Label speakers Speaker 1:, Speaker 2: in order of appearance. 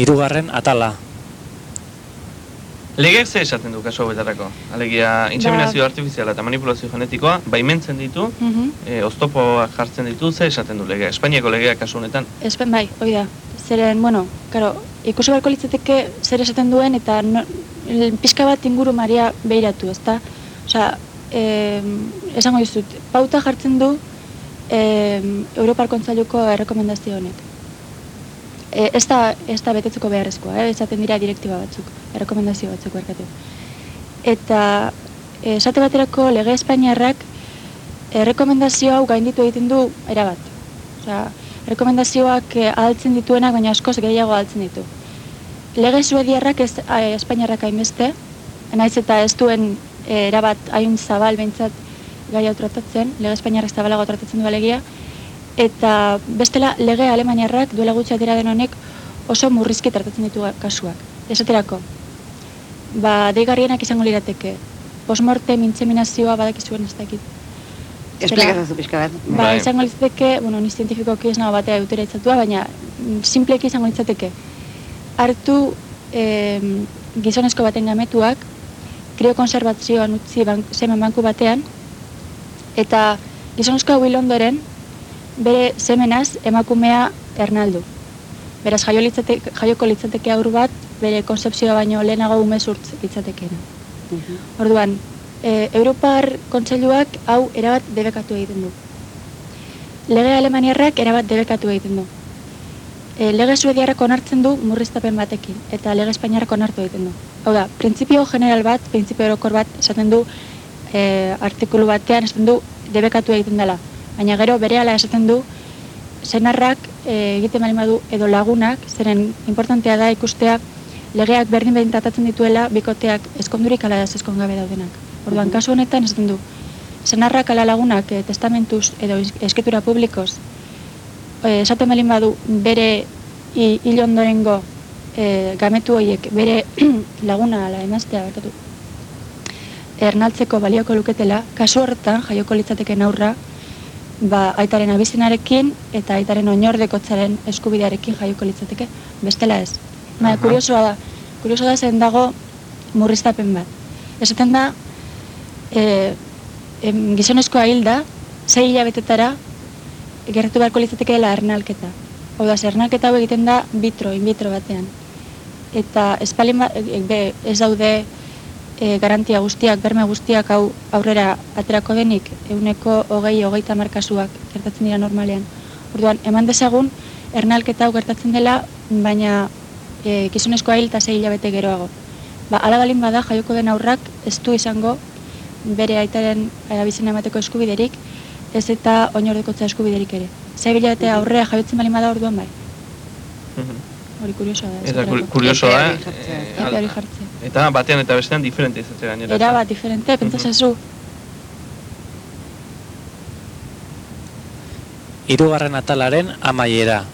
Speaker 1: Hirugarren atala.
Speaker 2: Legeak ze esaten du kasu hauetarako? Alegia, inseminazio
Speaker 3: Ba.
Speaker 2: artifiziala eta manipulazio genetikoa baimentzen ditu,
Speaker 3: Mhm.
Speaker 2: e, oztopoak jartzen ditu, ze esaten du legea? Espainiako legea kasu honetan.
Speaker 3: Espen bai, hoi da. Zeren, bueno, karo, ikusi beharko litzateke zer esaten duen eta no, el- pixka bat inguru maria behiratu, ezta? Osea, eh, esango dizut, pauta jartzen du eh, Europar Kontsailuko errekomendazio honek. E, ez, da, ez da betetzeko beharrezkoa, eh? esaten dira direktiba batzuk, errekomendazio batzuk berkatu. Eta eh, esate baterako lege Espainiarrak errekomendazio hau gainditu egiten du erabat. Osea, rekomendazioak eh, ahaltzen dituenak, baina askoz gehiago ahaltzen ditu. Lege suediarrak ez Espainiarrak hainbeste, naiz eta ez duen eh, erabat hain zabal behintzat gai hau tratatzen, lege Espainiarrak zabalago tratatzen du alegia, eta bestela lege alemaniarrak duela gutxi atera den honek oso murrizki tratatzen ditu kasuak. Esaterako, ba, deigarrienak izango lirateke, postmortem intseminazioa badakizuen ez dakit.
Speaker 4: Esplikatzen pixka bat.
Speaker 3: Ba,
Speaker 2: Bai.
Speaker 3: izango litzateke, bueno, ni zientifikoki ez nago batea eutera itzatua, baina simpleki izango litzateke. Hartu em, gizonezko baten gametuak, krio konservazioan utzi bank, semen banku batean, eta gizonezko hau ondoren, bere semenaz emakumea ernaldu. Beraz, jaio litzateke, jaioko litzateke aur bat, bere konzepzioa baino lehenago umezurtz litzatekeena. Orduan, e, Europar kontseiluak hau erabat debekatu egiten du. Lege alemaniarrak erabat debekatu egiten du. E, lege suediarrak onartzen du murriztapen batekin, eta lege espainiarrak onartu egiten du. Hau da, printzipio general bat, printzipio orokor bat, esaten du, e, artikulu batean esaten du debekatu egiten dela. Baina gero berehala esaten du, senarrak e, egiten bali badu edo lagunak, zeren importantea da ikustea legeak berdin behin tratatzen dituela bikoteak eskondurik ala ez eskongabe daudenak. Orduan, kasu honetan esaten du, senarrak ala lagunak e, testamentuz edo escritura publikoz e, esaten balin badu bere hi- hil ondorengo e, gametu horiek bere laguna ala emaztea berkatu ernaltzeko balioko luketela, kasu horretan jaioko litzateken aurra ba, aitaren abizenarekin eta aitaren oinordekotzaren eskubidearekin jaioko litzateke, bestela ez. Baina, kuriosoa da, kuriosoa da zen dago murriztapen bat. Esaten da, e, em, gizonezkoa hilda, sei hilabetetara gertatu beharko litzatekeela ernalketa. Hau da, ernalketa hau egiten da vitro, in vitro batean. Eta espalin ba, e, be, ez daude e, garantia guztiak, berme guztiak hau aurrera aterako denik, euneko hogei, hogeita markasuak gertatzen dira normalean. Orduan, eman dezagun, ernalketa hau gertatzen dela, baina e, gizonezkoa hil eta sei hilabete geroago. Ba, ala balin bada, jaioko den aurrak ez du izango bere aitaren abizena emateko eskubiderik, ez eta oinordekotza eskubiderik ere. Zei hilabete aurrea jaiotzen balin bada orduan bai. Hori kuriosoa da.
Speaker 2: Eta kuriosoa da.
Speaker 4: Epe hori
Speaker 3: jartzea,
Speaker 2: Eta batean eta bestean diferente izatea gainera.
Speaker 3: Era bat diferente, pentsasazu.
Speaker 1: Hirugarren atalaren amaiera.